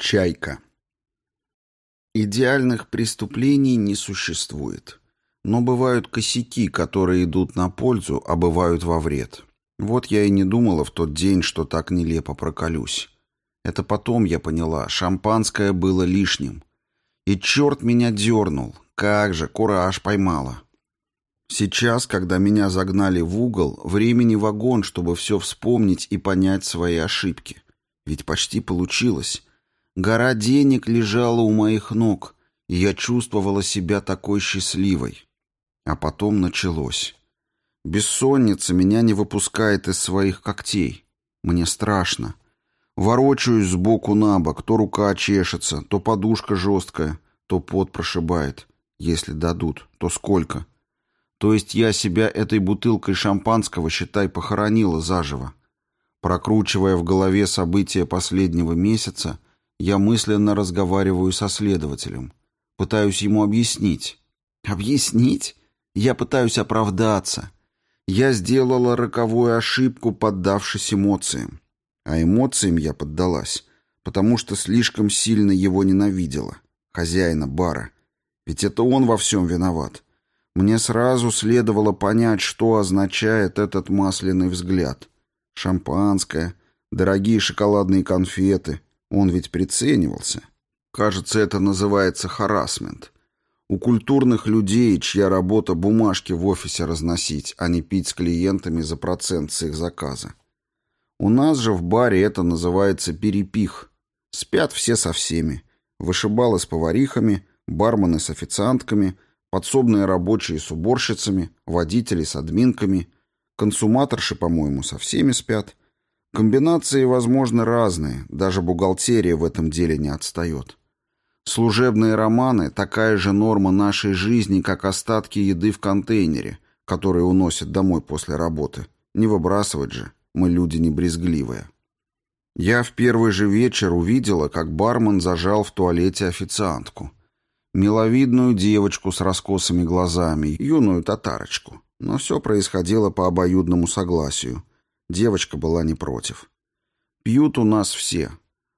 Чайка. Идеальных преступлений не существует. Но бывают косяки, которые идут на пользу, а бывают во вред. Вот я и не думала в тот день, что так нелепо проколюсь. Это потом я поняла, шампанское было лишним. И черт меня дернул. Как же, кураж поймала. Сейчас, когда меня загнали в угол, времени вагон, чтобы все вспомнить и понять свои ошибки. Ведь почти получилось. Гора денег лежала у моих ног, и я чувствовала себя такой счастливой. А потом началось. Бессонница меня не выпускает из своих когтей. Мне страшно. Ворочаюсь сбоку на бок, то рука чешется, то подушка жесткая, то пот прошибает. Если дадут, то сколько? То есть я себя этой бутылкой шампанского, считай, похоронила заживо. Прокручивая в голове события последнего месяца, я мысленно разговариваю со следователем. Пытаюсь ему объяснить. Объяснить? Я пытаюсь оправдаться. Я сделала роковую ошибку, поддавшись эмоциям. А эмоциям я поддалась, потому что слишком сильно его ненавидела. Хозяина бара. Ведь это он во всем виноват. Мне сразу следовало понять, что означает этот масляный взгляд. Шампанское, дорогие шоколадные конфеты — он ведь приценивался. Кажется, это называется харасмент. У культурных людей, чья работа бумажки в офисе разносить, а не пить с клиентами за процент с их заказа. У нас же в баре это называется перепих. Спят все со всеми. Вышибалы с поварихами, бармены с официантками, подсобные рабочие с уборщицами, водители с админками, консуматорши, по-моему, со всеми спят. Комбинации, возможно, разные, даже бухгалтерия в этом деле не отстает. Служебные романы – такая же норма нашей жизни, как остатки еды в контейнере, которые уносят домой после работы. Не выбрасывать же, мы люди не брезгливые. Я в первый же вечер увидела, как бармен зажал в туалете официантку. Миловидную девочку с раскосыми глазами, юную татарочку. Но все происходило по обоюдному согласию – Девочка была не против. Пьют у нас все.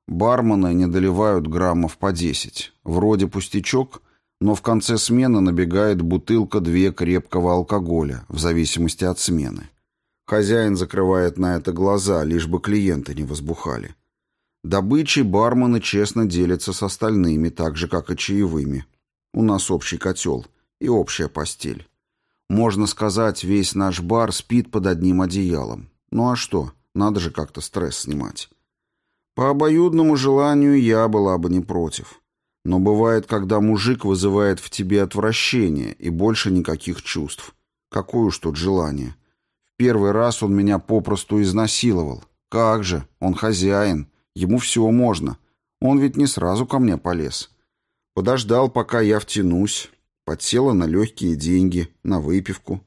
Бармены не доливают граммов по десять. Вроде пустячок, но в конце смены набегает бутылка-две крепкого алкоголя, в зависимости от смены. Хозяин закрывает на это глаза, лишь бы клиенты не возбухали. Добычей бармены честно делятся с остальными, так же, как и чаевыми. У нас общий котел и общая постель. Можно сказать, весь наш бар спит под одним одеялом. Ну а что, надо же как-то стресс снимать. По обоюдному желанию я была бы не против. Но бывает, когда мужик вызывает в тебе отвращение и больше никаких чувств. Какое уж тут желание. В первый раз он меня попросту изнасиловал. Как же, он хозяин, ему все можно. Он ведь не сразу ко мне полез. Подождал, пока я втянусь. Подсела на легкие деньги, на выпивку.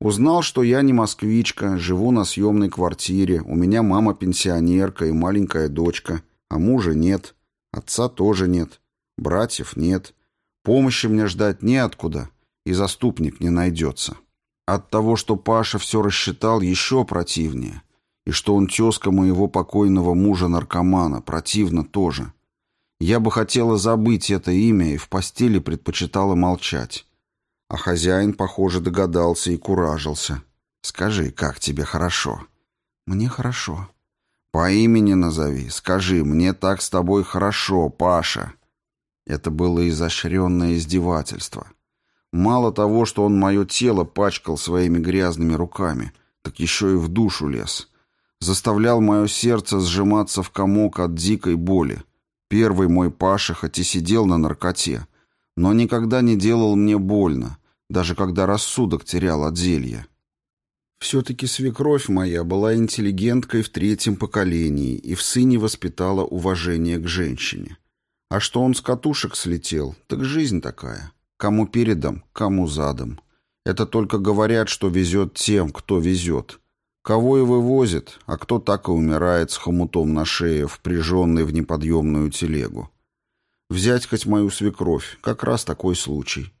Узнал, что я не москвичка, живу на съемной квартире, у меня мама пенсионерка и маленькая дочка, а мужа нет, отца тоже нет, братьев нет. Помощи мне ждать неоткуда, и заступник не найдется. От того, что Паша все рассчитал, еще противнее. И что он тезка моего покойного мужа-наркомана, противно тоже. Я бы хотела забыть это имя и в постели предпочитала молчать. А хозяин, похоже, догадался и куражился. «Скажи, как тебе хорошо?» «Мне хорошо». «По имени назови. Скажи, мне так с тобой хорошо, Паша». Это было изощренное издевательство. Мало того, что он мое тело пачкал своими грязными руками, так еще и в душу лез. Заставлял мое сердце сжиматься в комок от дикой боли. Первый мой Паша хоть и сидел на наркоте, но никогда не делал мне больно, даже когда рассудок терял от зелья. Все-таки свекровь моя была интеллигенткой в третьем поколении и в сыне воспитала уважение к женщине. А что он с катушек слетел, так жизнь такая. Кому передом, кому задом. Это только говорят, что везет тем, кто везет. Кого и вывозит, а кто так и умирает с хомутом на шее, впряженный в неподъемную телегу. Взять хоть мою свекровь, как раз такой случай.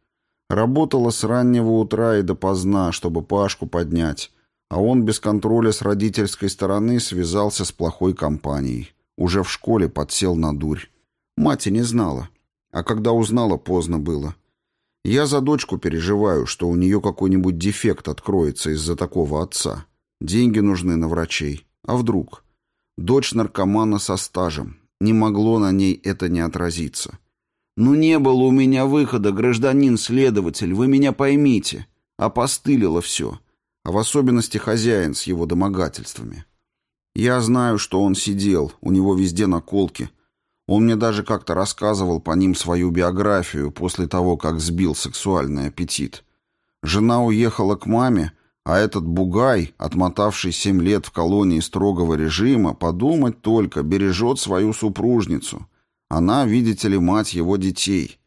Работала с раннего утра и допоздна, чтобы Пашку поднять, а он без контроля с родительской стороны связался с плохой компанией. Уже в школе подсел на дурь. Мать не знала. А когда узнала, поздно было. Я за дочку переживаю, что у нее какой-нибудь дефект откроется из-за такого отца. Деньги нужны на врачей. А вдруг? Дочь наркомана со стажем. Не могло на ней это не отразиться. «Ну не было у меня выхода, гражданин-следователь, вы меня поймите». Опостылило все. А в особенности хозяин с его домогательствами. Я знаю, что он сидел, у него везде наколки. Он мне даже как-то рассказывал по ним свою биографию после того, как сбил сексуальный аппетит. Жена уехала к маме, а этот бугай, отмотавший семь лет в колонии строгого режима, подумать только, бережет свою супружницу. Она, видите ли, мать его детей.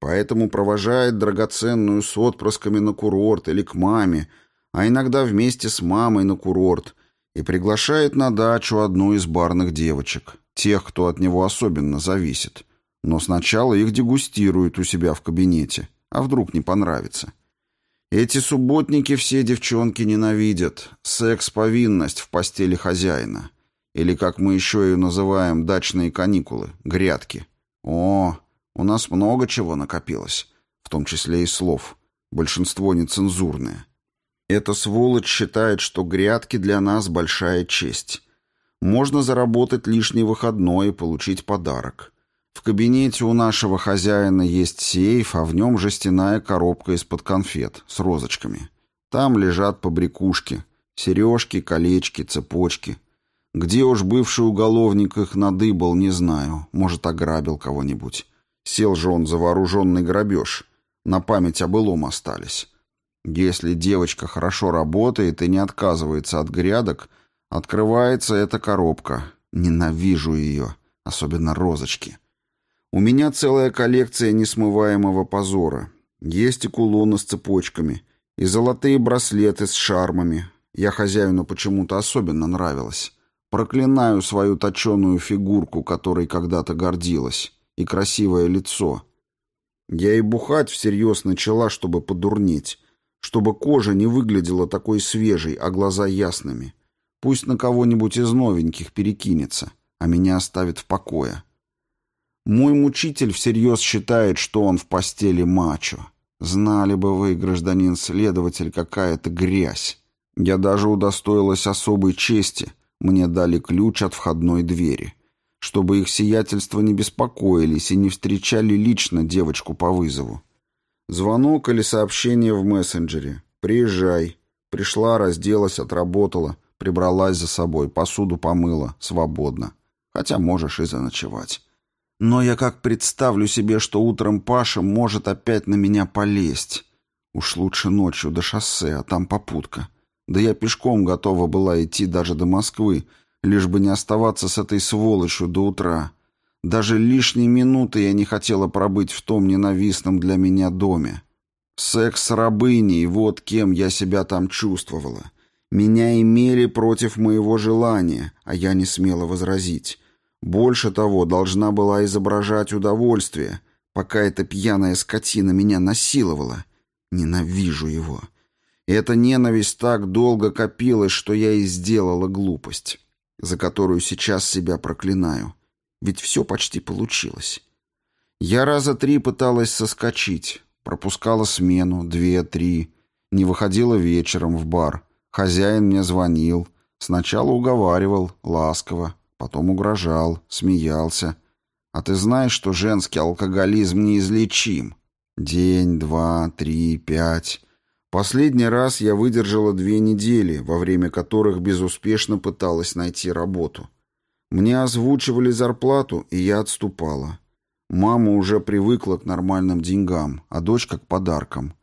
Поэтому провожает драгоценную с отпрысками на курорт или к маме, а иногда вместе с мамой на курорт, и приглашает на дачу одну из барных девочек, тех, кто от него особенно зависит. Но сначала их дегустирует у себя в кабинете, а вдруг не понравится. Эти субботники все девчонки ненавидят. Секс-повинность в постели хозяина. Или, как мы еще ее называем, дачные каникулы, грядки. О, у нас много чего накопилось, в том числе и слов. Большинство нецензурные. Эта сволочь считает, что грядки для нас большая честь. Можно заработать лишний выходной и получить подарок. В кабинете у нашего хозяина есть сейф, а в нем жестяная коробка из-под конфет с розочками. Там лежат побрякушки, сережки, колечки, цепочки. Где уж бывший уголовник их надыбал, не знаю. Может, ограбил кого-нибудь. Сел же он за вооруженный грабеж. На память о былом остались. Если девочка хорошо работает и не отказывается от грядок, открывается эта коробка. Ненавижу ее, особенно розочки. У меня целая коллекция несмываемого позора. Есть и кулоны с цепочками, и золотые браслеты с шармами. Я хозяину почему-то особенно нравилась. Проклинаю свою точеную фигурку, которой когда-то гордилась, и красивое лицо. Я и бухать всерьез начала, чтобы подурнеть, чтобы кожа не выглядела такой свежей, а глаза ясными. Пусть на кого-нибудь из новеньких перекинется, а меня оставит в покое. Мой мучитель всерьез считает, что он в постели мачо. Знали бы вы, гражданин-следователь, какая это грязь. Я даже удостоилась особой чести. Мне дали ключ от входной двери. Чтобы их сиятельство не беспокоились и не встречали лично девочку по вызову. Звонок или сообщение в мессенджере. «Приезжай». Пришла, разделась, отработала, прибралась за собой, посуду помыла, свободно. Хотя можешь и заночевать. Но я как представлю себе, что утром Паша может опять на меня полезть. Уж лучше ночью до шоссе, а там попутка. Да я пешком готова была идти даже до Москвы, лишь бы не оставаться с этой сволочью до утра. Даже лишней минуты я не хотела пробыть в том ненавистном для меня доме. Секс с рабыней, вот кем я себя там чувствовала. Меня имели против моего желания, а я не смела возразить. Больше того, должна была изображать удовольствие, пока эта пьяная скотина меня насиловала. Ненавижу его. Эта ненависть так долго копилась, что я и сделала глупость, за которую сейчас себя проклинаю. Ведь все почти получилось. Я раза три пыталась соскочить, пропускала смену, две, три, не выходила вечером в бар. Хозяин мне звонил, сначала уговаривал, ласково, Потом угрожал, смеялся. А ты знаешь, что женский алкоголизм неизлечим? День, два, три, пять. Последний раз я выдержала две недели, во время которых безуспешно пыталась найти работу. Мне озвучивали зарплату, и я отступала. Мама уже привыкла к нормальным деньгам, а дочка к подаркам.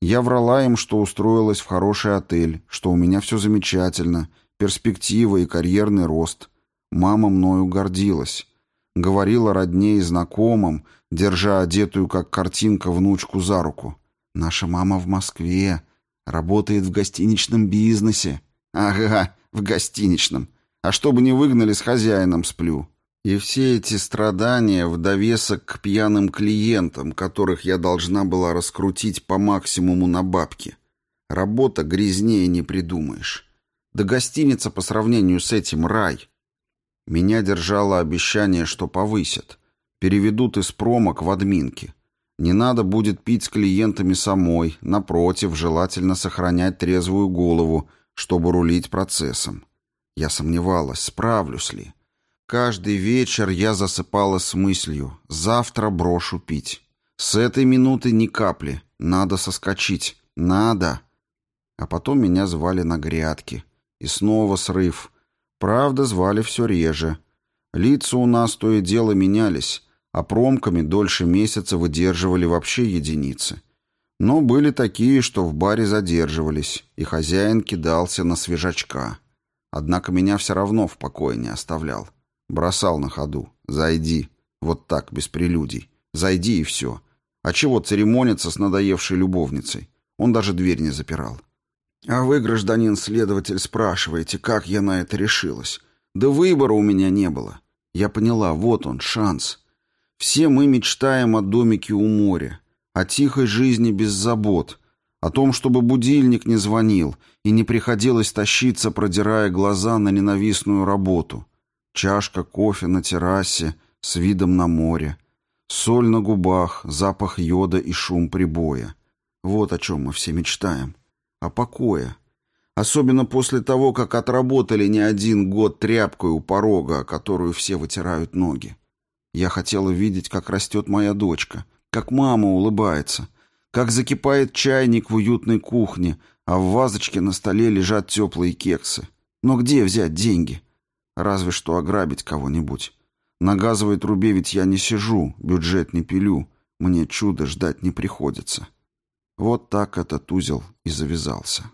Я врала им, что устроилась в хороший отель, что у меня все замечательно, перспектива и карьерный рост – Мама мною гордилась. Говорила роднее и знакомым, держа одетую как картинка внучку за руку. «Наша мама в Москве, работает в гостиничном бизнесе». «Ага, в гостиничном. А чтобы не выгнали, с хозяином сплю». И все эти страдания в довесок к пьяным клиентам, которых я должна была раскрутить по максимуму на бабки. Работа грязнее не придумаешь. Да гостиница по сравнению с этим рай. Меня держало обещание, что повысят. Переведут из промок в админки. Не надо будет пить с клиентами самой, напротив, желательно сохранять трезвую голову, чтобы рулить процессом. Я сомневалась, справлюсь ли. Каждый вечер я засыпала с мыслью «завтра брошу пить». С этой минуты ни капли, надо соскочить, надо. А потом меня звали на грядки. И снова срыв. Правда, звали все реже. Лица у нас то и дело менялись, а промками дольше месяца выдерживали вообще единицы. Но были такие, что в баре задерживались, и хозяин кидался на свежачка. Однако меня все равно в покое не оставлял. Бросал на ходу. «Зайди». Вот так, без прелюдий. «Зайди и все». А чего церемониться с надоевшей любовницей? Он даже дверь не запирал. «А вы, гражданин-следователь, спрашиваете, как я на это решилась? Да выбора у меня не было. Я поняла, вот он, шанс. Все мы мечтаем о домике у моря, о тихой жизни без забот, о том, чтобы будильник не звонил и не приходилось тащиться, продирая глаза на ненавистную работу. Чашка кофе на террасе с видом на море. Соль на губах, запах йода и шум прибоя. Вот о чем мы все мечтаем. О покое. Особенно после того, как отработали не один год тряпкой у порога, которую все вытирают ноги. Я хотела видеть, как растет моя дочка, как мама улыбается, как закипает чайник в уютной кухне, а в вазочке на столе лежат теплые кексы. Но где взять деньги? Разве что ограбить кого-нибудь. На газовой трубе ведь я не сижу, бюджет не пилю, мне чудо ждать не приходится. Вот так этот узел и завязался.